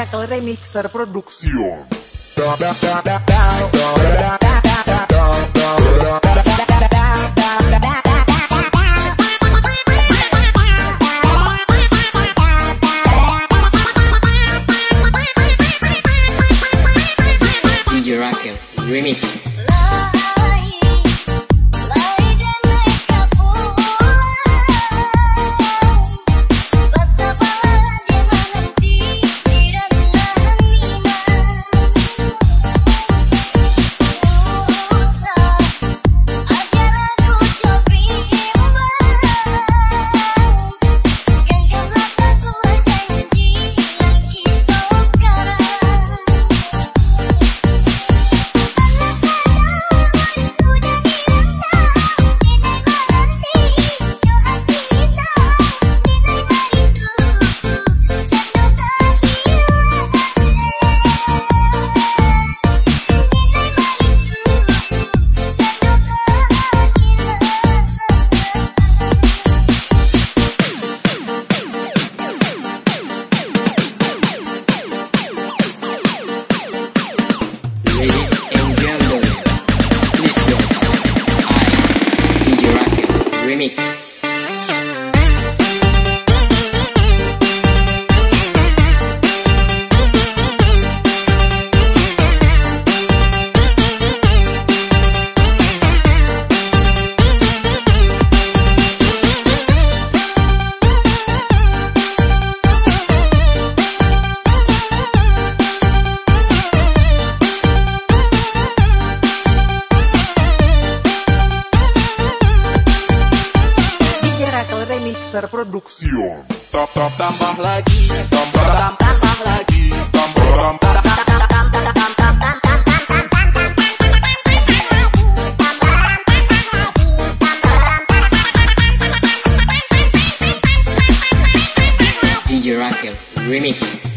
Miracle Remixer Production. Remixer Producción. Tap tap tambah lagi, tambah tam tambah lagi, tambah tam tam DJ Raquel Remix